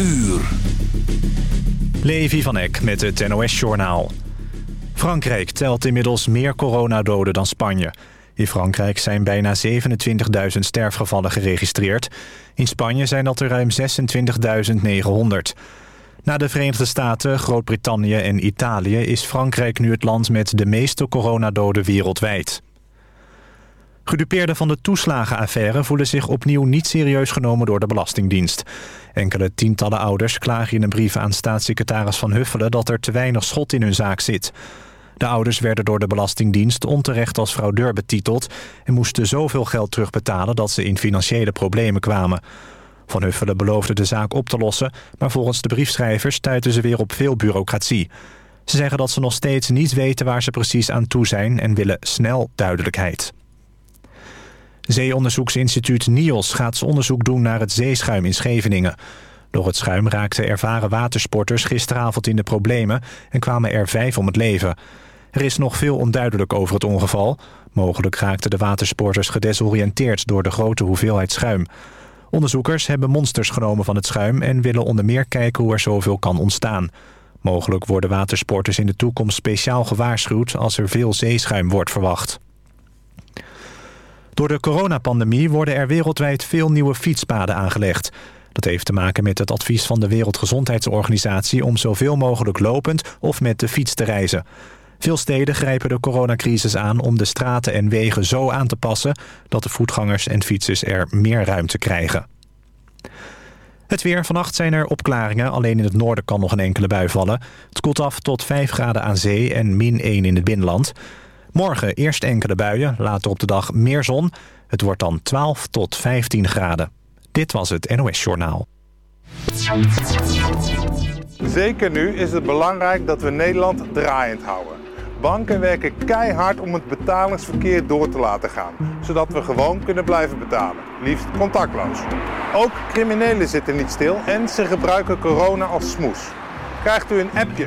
uur. Levi van Eck met het NOS-journaal. Frankrijk telt inmiddels meer coronadoden dan Spanje. In Frankrijk zijn bijna 27.000 sterfgevallen geregistreerd. In Spanje zijn dat er ruim 26.900. Na de Verenigde Staten, Groot-Brittannië en Italië... is Frankrijk nu het land met de meeste coronadoden wereldwijd. Gedupeerden van de toeslagenaffaire voelen zich opnieuw niet serieus genomen door de Belastingdienst. Enkele tientallen ouders klagen in een brief aan staatssecretaris Van Huffelen dat er te weinig schot in hun zaak zit. De ouders werden door de Belastingdienst onterecht als fraudeur betiteld... en moesten zoveel geld terugbetalen dat ze in financiële problemen kwamen. Van Huffelen beloofde de zaak op te lossen... maar volgens de briefschrijvers stuiten ze weer op veel bureaucratie. Ze zeggen dat ze nog steeds niet weten waar ze precies aan toe zijn... en willen snel duidelijkheid. Zeeonderzoeksinstituut NIOS gaat onderzoek doen naar het zeeschuim in Scheveningen. Door het schuim raakten ervaren watersporters gisteravond in de problemen... en kwamen er vijf om het leven. Er is nog veel onduidelijk over het ongeval. Mogelijk raakten de watersporters gedesoriënteerd door de grote hoeveelheid schuim. Onderzoekers hebben monsters genomen van het schuim... en willen onder meer kijken hoe er zoveel kan ontstaan. Mogelijk worden watersporters in de toekomst speciaal gewaarschuwd... als er veel zeeschuim wordt verwacht. Door de coronapandemie worden er wereldwijd veel nieuwe fietspaden aangelegd. Dat heeft te maken met het advies van de Wereldgezondheidsorganisatie... om zoveel mogelijk lopend of met de fiets te reizen. Veel steden grijpen de coronacrisis aan om de straten en wegen zo aan te passen... dat de voetgangers en fietsers er meer ruimte krijgen. Het weer. Vannacht zijn er opklaringen. Alleen in het noorden kan nog een enkele bui vallen. Het koelt af tot 5 graden aan zee en min 1 in het binnenland. Morgen eerst enkele buien, later op de dag meer zon. Het wordt dan 12 tot 15 graden. Dit was het NOS Journaal. Zeker nu is het belangrijk dat we Nederland draaiend houden. Banken werken keihard om het betalingsverkeer door te laten gaan, zodat we gewoon kunnen blijven betalen, liefst contactloos. Ook criminelen zitten niet stil en ze gebruiken corona als smoes. Krijgt u een appje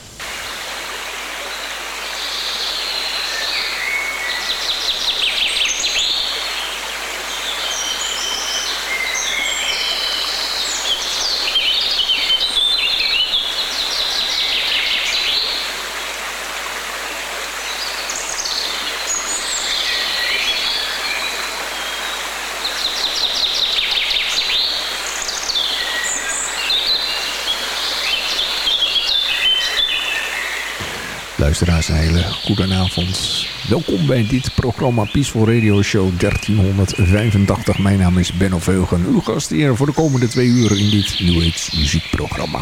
Luisteraars, een hele goede avond. Welkom bij dit programma Peaceful Radio Show 1385. Mijn naam is Benno Veugen, uw gast hier voor de komende twee uur in dit New muziekprogramma.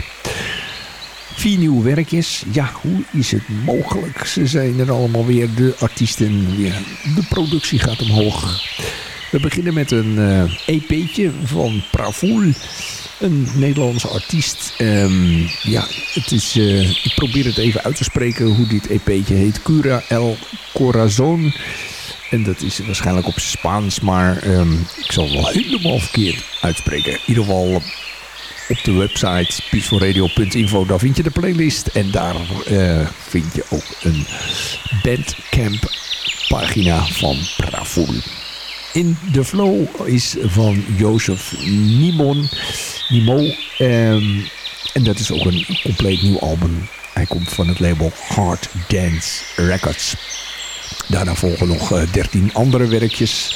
Vier nieuwe werkjes. Ja, hoe is het mogelijk? Ze zijn er allemaal weer, de artiesten weer. De productie gaat omhoog. We beginnen met een uh, EP'tje van Pravoul. Een Nederlandse artiest. Um, ja, het is, uh, ik probeer het even uit te spreken hoe dit EP'tje heet. Cura El Corazon. En dat is waarschijnlijk op Spaans, maar um, ik zal het wel helemaal verkeerd uitspreken. In ieder geval op de website peacefulradio.info, daar vind je de playlist. En daar uh, vind je ook een Bandcamp pagina van Pravoul. In de Flow is van Jozef Nimon. Nimo. Um, en dat is ook een compleet nieuw album. Hij komt van het label Hard Dance Records. Daarna volgen nog uh, 13 andere werkjes.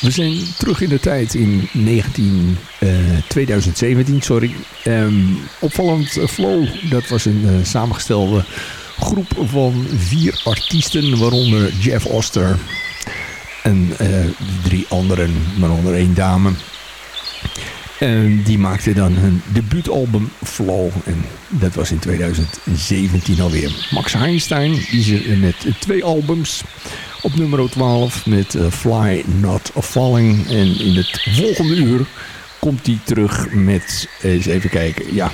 We zijn terug in de tijd in 19, uh, 2017. Sorry. Um, opvallend uh, Flow, dat was een samengestelde groep van vier artiesten. Waaronder Jeff Oster en drie anderen, waaronder één dame. En die maakte dan hun debuutalbum Flow. En dat was in 2017 alweer. Max Heinstein is met twee albums. Op nummer 12 met uh, Fly Not Falling. En in het volgende uur komt hij terug met, eens even kijken, ja,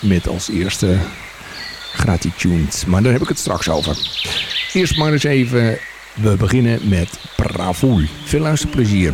met als eerste Gratitude. Maar daar heb ik het straks over. Eerst maar eens even, we beginnen met Bravoel. Veel luisterplezier.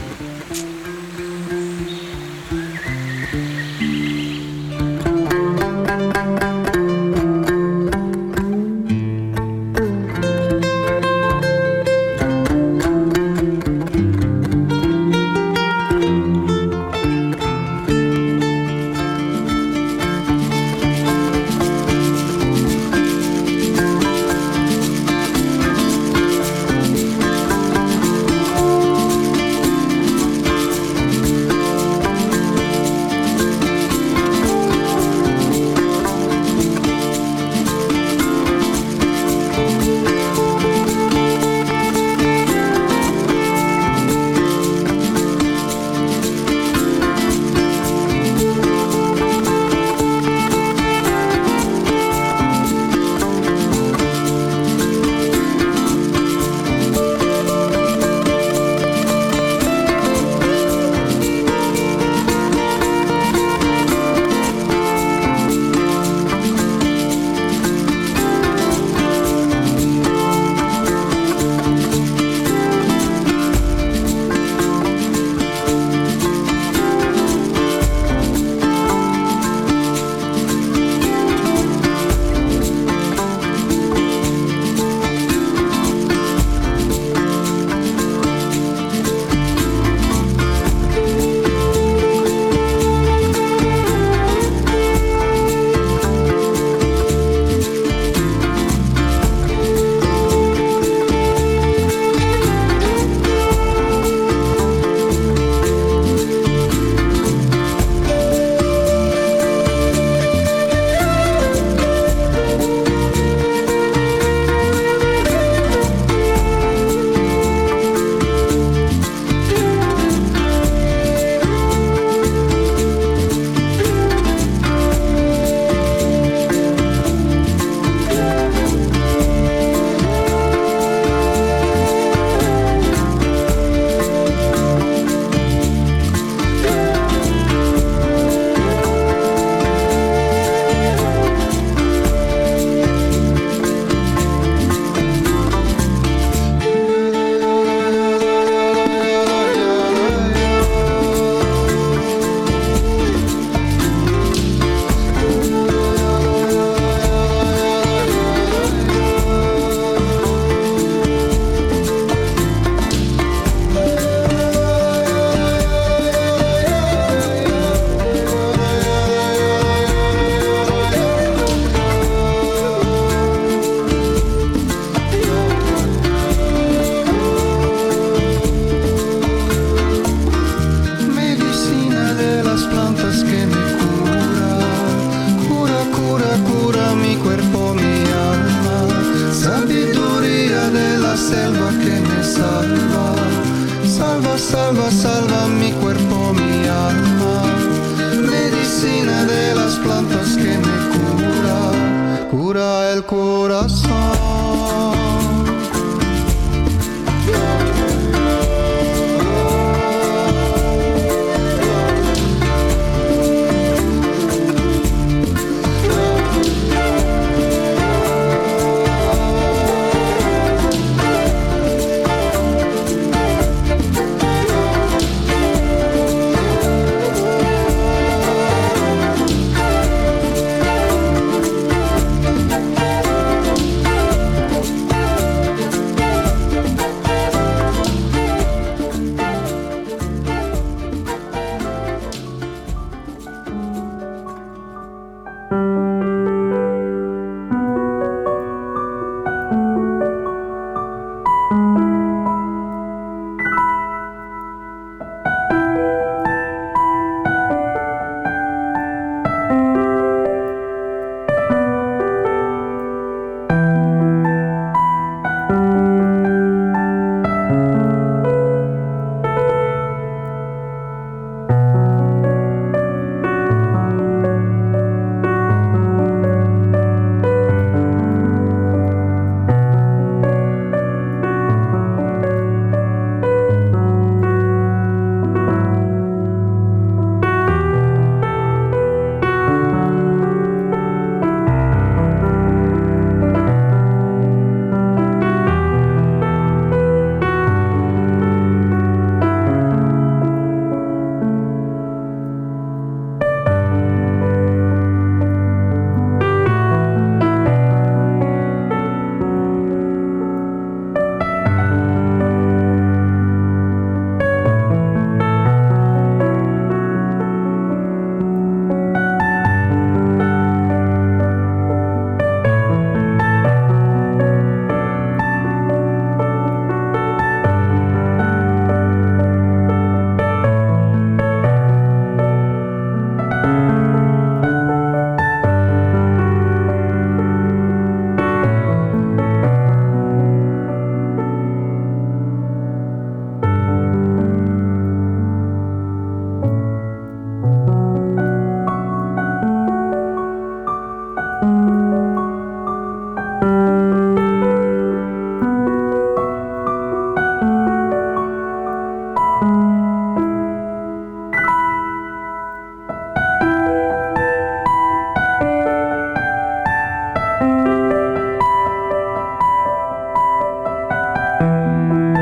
Música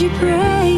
you pray?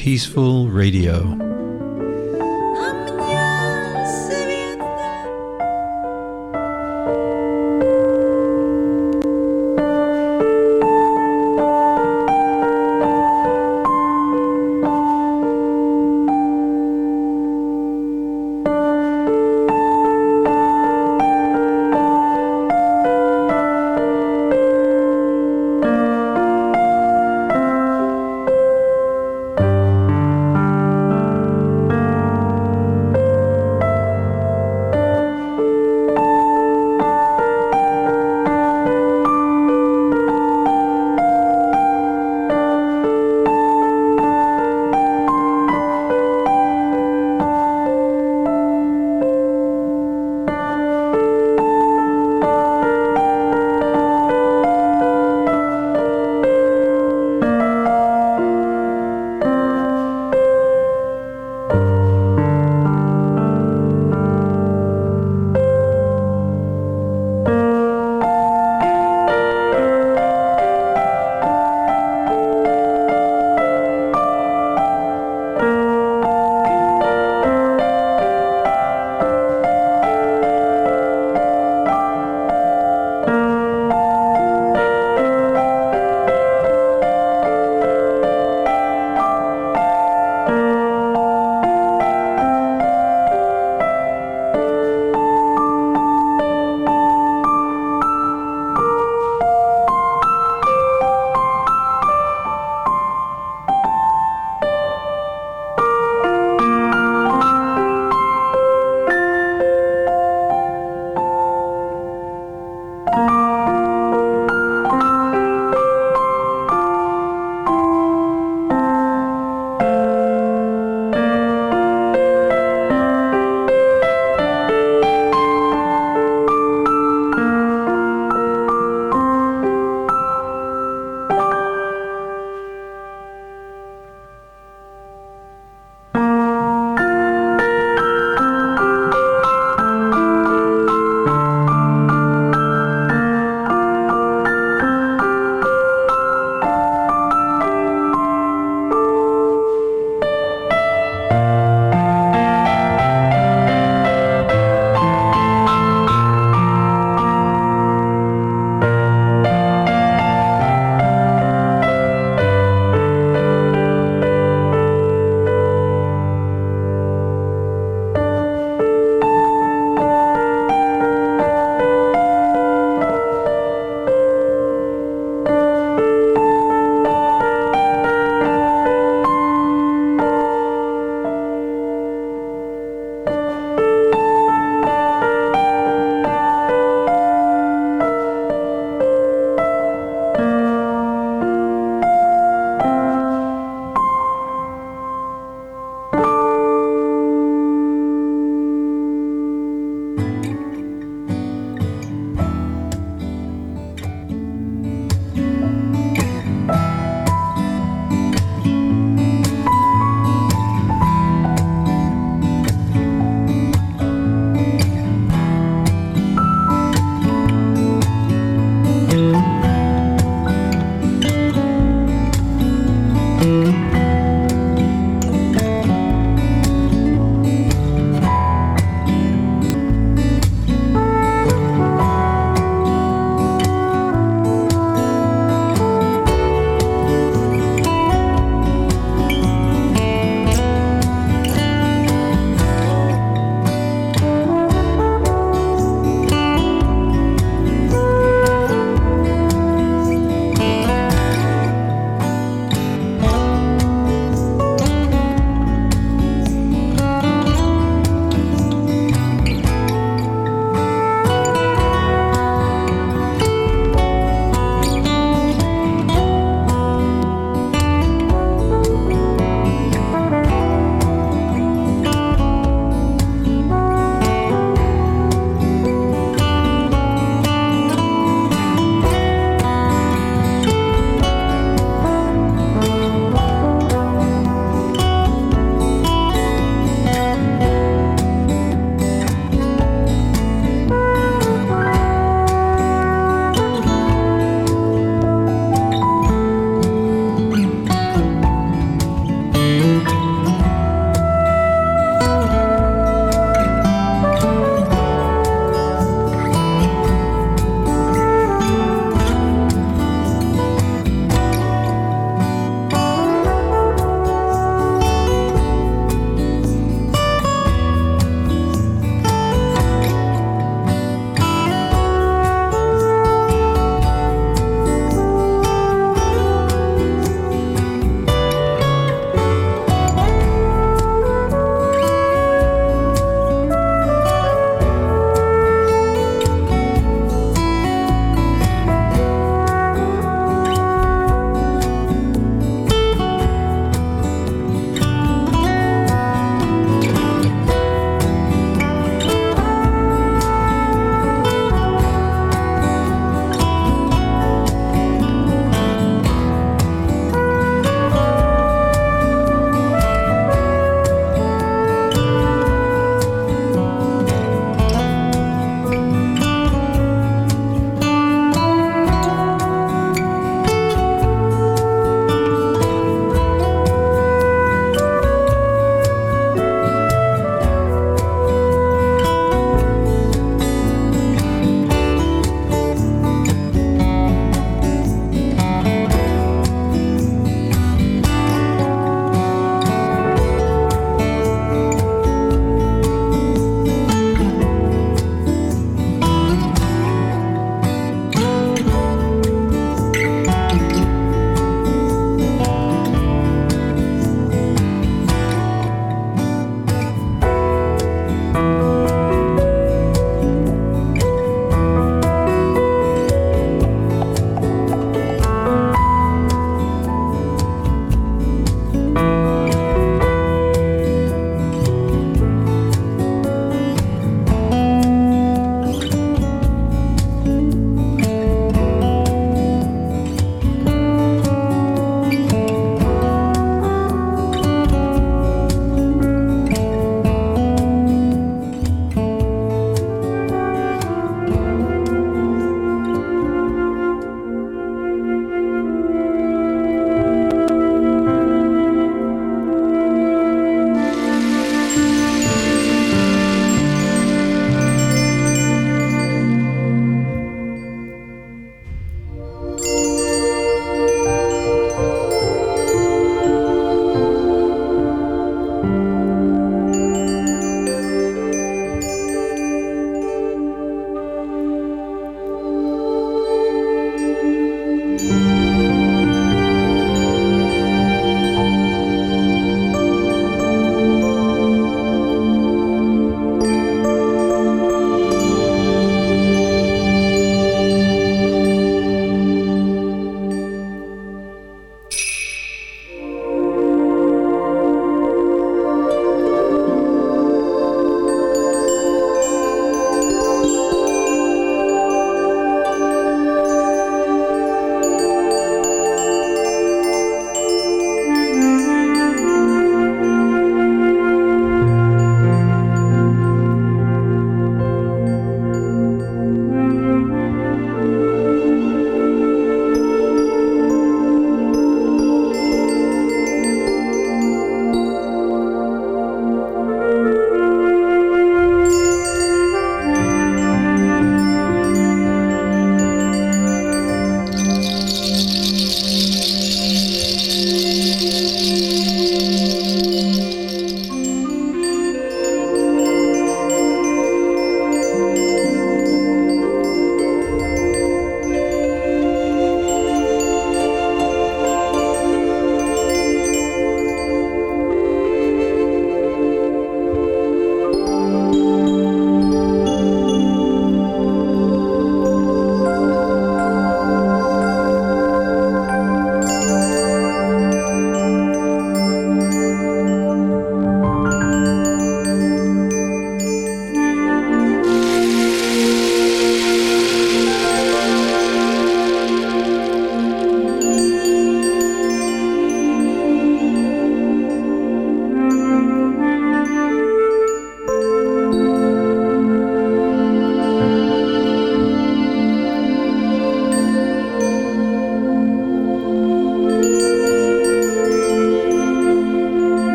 Peaceful Radio.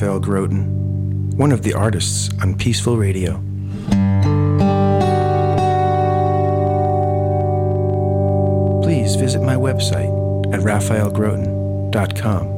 Raphael Groten, one of the artists on Peaceful Radio. Please visit my website at raphaelgroten.com.